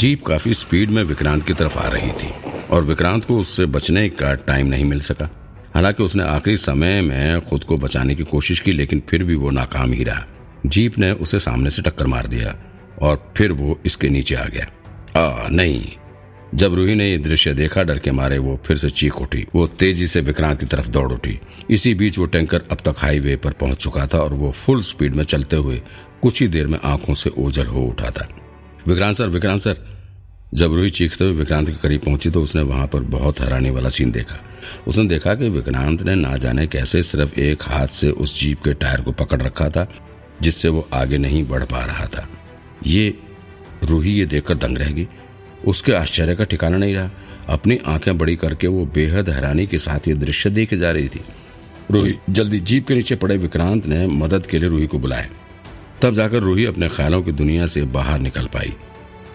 Jeep काफ़ी speed में विक्रांत की तरफ़ आ रही थी और विक्रांत को उससे बचने का टाइम नहीं मिल सका। हालाँकि उसने आखिरी समय में खुद को बचाने की कोशिश की, लेकिन फिर भी वो नाकाम ही रहा। जीप ने उसे सामने से टक्कर मार दिया और फिर वो इसके नीचे आ गया। आ, नहीं। जब रूही ने ये दृश्य देखा, डर के मारे वो फिर से चीख उठी। वो तेज़ी से विक्रांत की तरफ़ दौड़ उठी। इसी बीच वो टैंकर अब तक हाईवे पर पहुँच चुका था और वो फुल स्पीड में चलते हुए कुछ ही देर में आँखों से ओझल हो उठा था। Vikrant sir Vikrant sir. जब रूही चीखते हुए विक्रांत के करीब पहुँची तो उसने वहाँ पर बहुत हैरानी वाला सीन देखा। उसने देखा कि विक्रांत ने ना जाने कैसे सिर्फ़ एक हाथ से उस जीप के टायर को पकड़ रखा था, जिससे वो आगे नहीं बढ़ पा रहा था। ये, रूही ये देखकर दंग रहेगी उसके आश्चर्य का ठिकाना नहीं रहा। अपनी आँखें बड़ी करके वो बेहद हैरानी के साथ ये दृश्य देखे जा रही थी। रूही, जल्दी जीप के नीचे पड़े विक्रांत ने मदद के लिए रूही को बुलाया। तब जाकर रूही अपने ख्यालों की दुनिया से बाहर निकल पाई।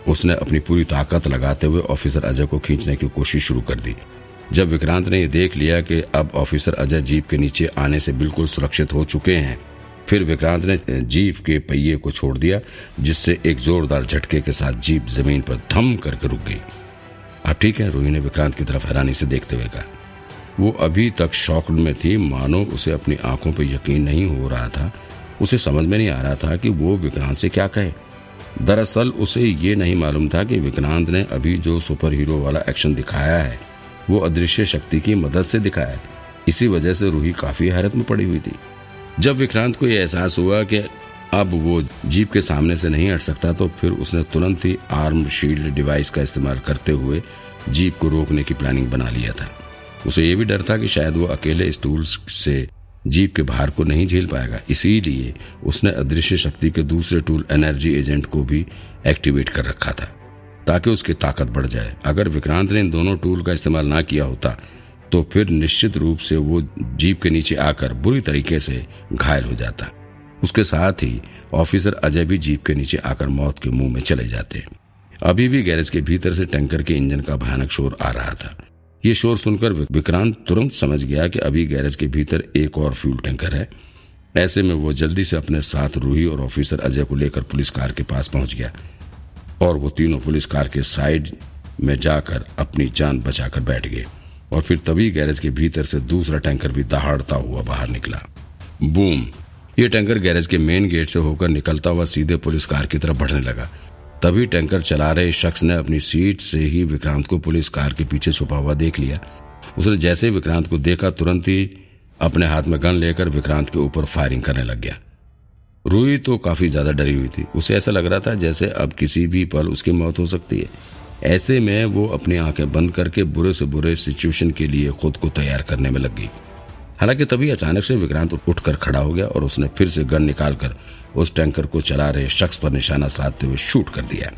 उसने अपनी पूरी ताकत लगाते हुए ऑफिसर अजय को खींचने की कोशिश शुरू कर दी। जब विक्रांत ने यह देख लिया कि अब ऑफिसर अजय जीप के नीचे आने से बिल्कुल सुरक्षित हो चुके हैं, फिर विक्रांत ने जीप के पहिए को छोड़ दिया, जिससे एक जोरदार झटके के साथ जीप ज़मीन पर धम करके रुक गई। अब ठीक है, रोही ने विक्रांत की तरफ़ हैरानी से देखते हुए कहा। वो अभी तक शॉक में थी, मानो उसे अपनी आँखों पर यकीन नहीं हो रहा था उसे समझ में नहीं आ रहा था कि वो विक्रांत से क्या कहे। दरअसल उसे ये नहीं मालूम था कि विक्रांत ने अभी जो सुपर हीरो वाला एक्शन दिखाया है, वो अदृश्य शक्ति की मदद से दिखाया इसी वजह से रूही काफ़ी हैरत में पड़ी हुई थी। जब विक्रांत को यह एहसास हुआ कि अब वो जीप के सामने से नहीं हट सकता तो फिर उसने तुरंत ही आर्म शील्ड डिवाइस का इस्तेमाल करते हुए जीप को रोकने की प्लानिंग बना लिया था। उसे ये भी डर था कि शायद वो अकेले इस टूल्स से जीप के भार को नहीं झेल पाएगा। इसीलिए उसने अदृश्य शक्ति के दूसरे टूल एनर्जी एजेंट को भी एक्टिवेट कर रखा था, ताकि उसकी ताकत बढ़ जाए। अगर विक्रांत ने इन दोनों टूल का इस्तेमाल ना किया होता तो फिर निश्चित रूप से वो जीप के नीचे आकर बुरी तरीके से घायल हो जाता। उसके साथ ही ऑफिसर अजय भी जीप के नीचे आकर मौत के मुँह में चले जाते। अभी भी गैरेज के भीतर से टैंकर के इंजन का भयानक शोर आ रहा था। ये शोर सुनकर विक्रांत तुरंत समझ गया कि अभी गैरेज के भीतर एक और फ्यूल टैंकर है। ऐसे में वो जल्दी से अपने साथ रूही और ऑफिसर अजय को लेकर पुलिस कार के पास पहुँच गया और वो तीनों पुलिस कार के साइड में जाकर अपनी जान बचाकर बैठ गए और फिर तभी गैरेज के भीतर से दूसरा टैंकर भी दहाड़ता हुआ बाहर निकला। बूम! ये टैंकर गैरेज के मेन गेट से होकर निकलता हुआ सीधे पुलिस कार की तरफ़ बढ़ने लगा। तभी टैंकर चला रहे शख्स ने अपनी सीट से ही विक्रांत को पुलिस कार के पीछे छुपा हुआ देख लिया। उसने जैसे ही विक्रांत को देखा, तुरंत ही अपने हाथ में गन लेकर विक्रांत के ऊपर फायरिंग करने लग गया। रूही तो काफ़ी ज़्यादा डरी हुई थी। उसे ऐसा लग रहा था जैसे अब किसी भी पल उसकी मौत हो सकती है। ऐसे में वो अपनी आँखें बंद करके बुरे से बुरे सिचुएशन के लिए खुद को तैयार करने में लग गई। हालाँकि तभी अचानक से विक्रांत उठकर खड़ा हो गया और उसने फिर से गन निकालकर उस टैंकर को चला रहे शख्स पर निशाना साधते हुए शूट कर दिया।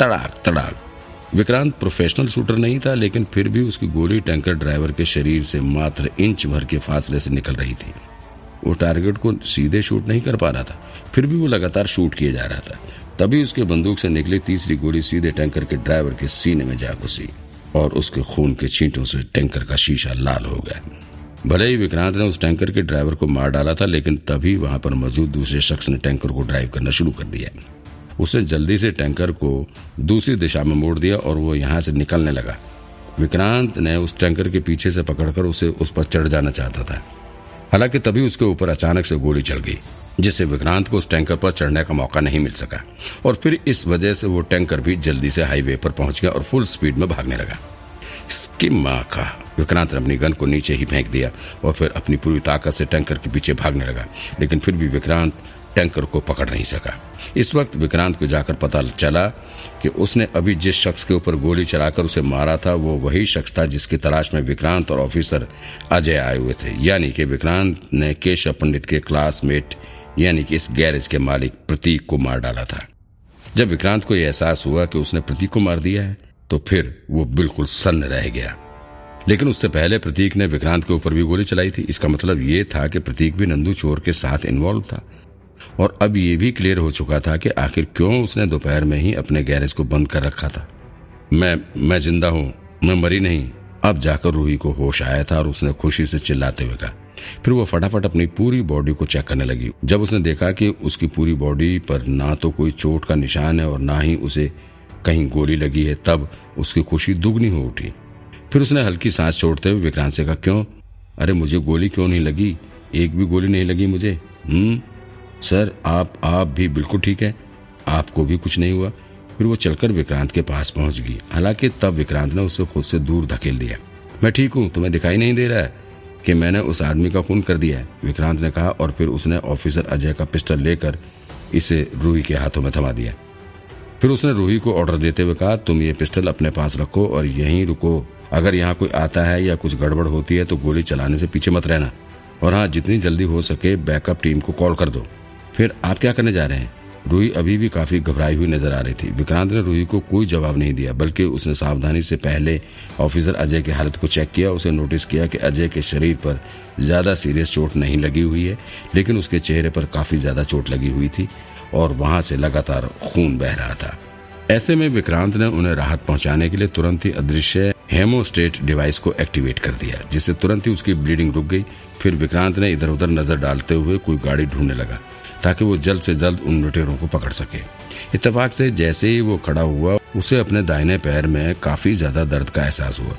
तड़ाक तड़ाक विक्रांत प्रोफेशनल शूटर नहीं था, लेकिन फिर भी उसकी गोली टैंकर ड्राइवर के शरीर से मात्र इंच भर के फासले से निकल रही थी। वो टारगेट को सीधे शूट नहीं कर पा रहा था, फिर भी वो लगातार शूट किए जा रहा था। तभी उसके बंदूक से निकली तीसरी गोली सीधे टैंकर के ड्राइवर के सीने में जा घुसी और उसके खून के छींटों से टैंकर का शीशा लाल हो गया। भले ही विक्रांत ने उस टैंकर के ड्राइवर को मार डाला था, लेकिन तभी वहाँ पर मौजूद दूसरे शख्स ने टैंकर को ड्राइव करना शुरू कर दिया। उसने जल्दी से टैंकर को दूसरी दिशा में मोड़ दिया और वो यहाँ से निकलने लगा। विक्रांत ने उस टैंकर के पीछे से पकड़कर उसे उस पर चढ़ जाना चाहता था। हालाँकि तभी उसके ऊपर अचानक से गोली चल गई, जिससे विक्रांत को उस टैंकर पर चढ़ने का मौका नहीं मिल सका। और फिर इस वजह से वो टैंकर भी जल्दी से हाईवे पर पहुँच गया और फुल स्पीड में भागने लगा। इसकी माँ का। विक्रांत ने अपनी गन को नीचे ही फेंक दिया और फिर अपनी पूरी ताकत से टैंकर के पीछे भागने लगा, लेकिन फिर भी विक्रांत टैंकर को पकड़ नहीं सका। इस वक्त विक्रांत को जाकर पता चला कि उसने अभी जिस शख्स के ऊपर गोली चलाकर उसे मारा था, वो वही शख्स था जिसकी तलाश में विक्रांत और ऑफिसर अजय आए हुए थे। यानी कि विक्रांत ने केशव पंडित के क्लासमेट, यानी कि इस गैरेज के मालिक प्रतीक को मार डाला था। जब विक्रांत को यह एहसास हुआ कि उसने प्रतीक को मार दिया है तो फिर वो बिल्कुल सन्न रह गया। लेकिन उससे पहले प्रतीक ने विक्रांत के ऊपर भी गोली चलाई थी। इसका मतलब ये था कि प्रतीक भी नंदू चोर के साथ इन्वॉल्व था। और अब ये भी क्लियर हो चुका था कि आखिर क्यों उसने दोपहर में ही अपने गैरेज को बंद कर रखा था। मैं मैं ज़िंदा हूँ, मैं मरी नहीं। अब जाकर रूही को होश आया था और उसने खुशी से चिल्लाते हुए कहा। फिर वो फटाफट अपनी पूरी बॉडी को चेक करने लगी। जब उसने देखा कि उसकी पूरी बॉडी पर ना तो कोई चोट का निशान है और ना ही उसे कहीं गोली लगी है, तब उसकी खुशी दुगनी हो उठी। फिर उसने हल्की सांस छोड़ते हुए विक्रांत से कहा, क्यों? अरे, मुझे गोली क्यों नहीं लगी? एक भी गोली नहीं लगी मुझे। हम्म? सर, आप आप भी बिल्कुल ठीक है। आपको भी कुछ नहीं हुआ। फिर वो चलकर विक्रांत के पास पहुँच गई। हालाँकि तब विक्रांत ने उसे खुद से दूर धकेल दिया। मैं ठीक हूँ, तुम्हें दिखाई नहीं दे रहा है कि मैंने उस आदमी का खून कर दिया है, विक्रांत ने कहा, और फिर उसने ऑफिसर अजय का पिस्टल लेकर इसे रूही के हाथों में थमा दिया। फिर उसने रूही को ऑर्डर देते हुए कहा, तुम ये पिस्टल अपने पास रखो और यहीं रुको। अगर यहाँ कोई आता है या कुछ गड़बड़ होती है तो गोली चलाने से पीछे मत रहना। और हाँ जितनी जल्दी हो सके बैकअप टीम को कॉल कर दो। फिर आप क्या करने जा रहे हैं? रूही अभी भी काफ़ी घबराई हुई नज़र आ रही थी। विक्रांत ने रूही को कोई जवाब नहीं दिया, बल्कि उसने सावधानी से पहले ऑफिसर अजय की हालत को चेक किया, उसे नोटिस किया कि अजय के शरीर पर ज़्यादा सीरियस चोट नहीं लगी हुई है, लेकिन उसके चेहरे पर काफ़ी ज़्यादा चोट लगी हुई थी और वहाँ से लगातार खून बह रहा था। ऐसे में विक्रांत ने उन्हें राहत पहुँचाने के लिए तुरंत ही अदृश्य हेमोस्टेट डिवाइस को एक्टिवेट कर दिया, जिससे तुरंत ही उसकी ब्लीडिंग रुक गई। फिर विक्रांत ने इधर उधर नज़र डालते हुए कोई गाड़ी ढूँढने लगा। ताकि वो जल्द से जल्द उन लुटेरों को पकड़ सके। इतफाक से जैसे ही वो खड़ा हुआ, उसे अपने दाहिने पैर में काफ़ी ज़्यादा दर्द का एहसास हुआ।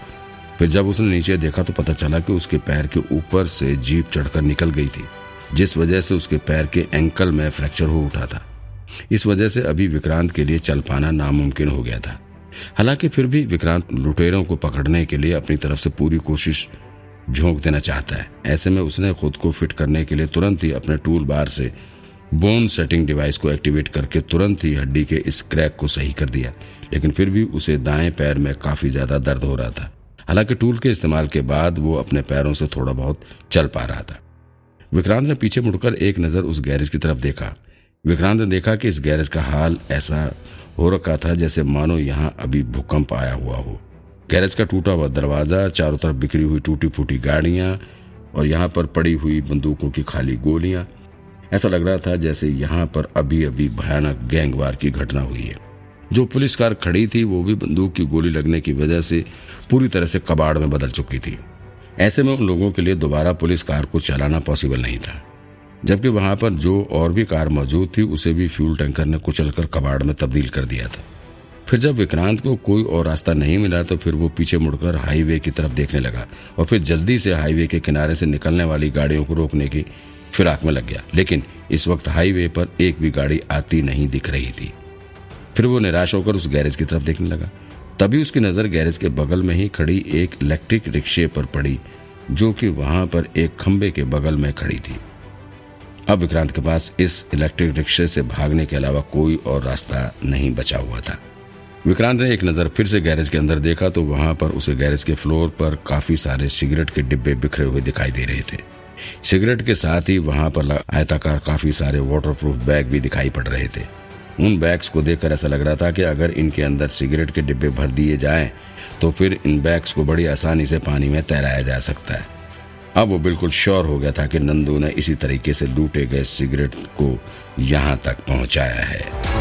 फिर जब उसने नीचे देखा तो पता चला कि उसके पैर के ऊपर से जीप चढ़कर निकल गई थी, जिस वजह से उसके पैर के एंकल में फ्रैक्चर हो उठा था। इस वजह से अभी विक्रांत के लिए चल पाना नामुमकिन हो गया था। हालाँकि फिर भी विक्रांत लुटेरों को पकड़ने के लिए अपनी तरफ़ से पूरी कोशिश झोंक देना चाहता है। ऐसे में उसने खुद को फिट करने के लिए तुरंत ही अपने टूल बार से बोन सेटिंग डिवाइस को एक्टिवेट करके तुरंत ही हड्डी के इस क्रैक को सही कर दिया, लेकिन फिर भी उसे दाएँ पैर में काफ़ी ज़्यादा दर्द हो रहा था। हालाँकि टूल के इस्तेमाल के बाद वो अपने पैरों से थोड़ा बहुत चल पा रहा था। विक्रांत ने पीछे मुड़कर एक नज़र उस गैरेज की तरफ़ देखा। विक्रांत ने देखा कि इस गैरेज का हाल ऐसा हो रखा था जैसे मानो यहाँ अभी भूकंप आया हुआ हो। गैरेज का टूटा हुआ दरवाज़ा, चारों तरफ़ बिखरी हुई टूटी फूटी गाड़ियाँ और यहाँ पर पड़ी हुई बंदूकों की खाली गोलियाँ ऐसा लग रहा था जैसे यहाँ पर अभी अभी भयानक गैंगवार की घटना हुई है। जो पुलिस कार खड़ी थी, वो भी बंदूक की गोली लगने की वजह से पूरी तरह से कबाड़ में बदल चुकी थी। ऐसे में उन लोगों के लिए दोबारा पुलिस कार को चलाना पॉसिबल नहीं था। जबकि वहाँ पर जो और भी कार मौजूद थी, उसे भी फ्यूल टैंकर ने कुचलकर कबाड़ में तब्दील कर दिया था। फिर जब विक्रांत को कोई और रास्ता नहीं मिला तो फिर वो पीछे मुड़कर हाईवे की तरफ़ देखने लगा और फिर जल्दी से हाईवे के किनारे से निकलने वाली गाड़ियों को रोकने की फिराक में लग गया। लेकिन इस वक्त हाईवे पर एक भी गाड़ी आती नहीं दिख रही थी। फिर वो निराश होकर उस गैरेज की तरफ़ देखने लगा। तभी उसकी नज़र गैरेज के बगल में ही खड़ी एक इलेक्ट्रिक रिक्शे पर पड़ी, जो कि वहाँ पर एक खंबे के बगल में खड़ी थी। अब विक्रांत के पास इस इलेक्ट्रिक रिक्शे से भागने के अलावा कोई और रास्ता नहीं बचा हुआ था। विक्रांत ने एक नज़र फिर से गैरेज के अंदर देखा तो वहाँ पर उसे गैरेज के फ्लोर पर काफ़ी सारे सिगरेट के डिब्बे बिखरे हुए दिखाई दे रहे थे। सिगरेट के साथ ही वहाँ पर आयताकार काफ़ी सारे वाटरप्रूफ बैग भी दिखाई पड़ रहे थे। उन बैग्स को देखकर ऐसा लग रहा था कि अगर इनके अंदर सिगरेट के डिब्बे भर दिए जाएँ तो फिर इन बैग्स को बड़ी आसानी से पानी में तैराया जा सकता है। अब वो बिल्कुल श्योर हो गया था कि नंदू ने इसी तरीके से लूटे गए सिगरेट को यहाँ तक पहुँचाया है।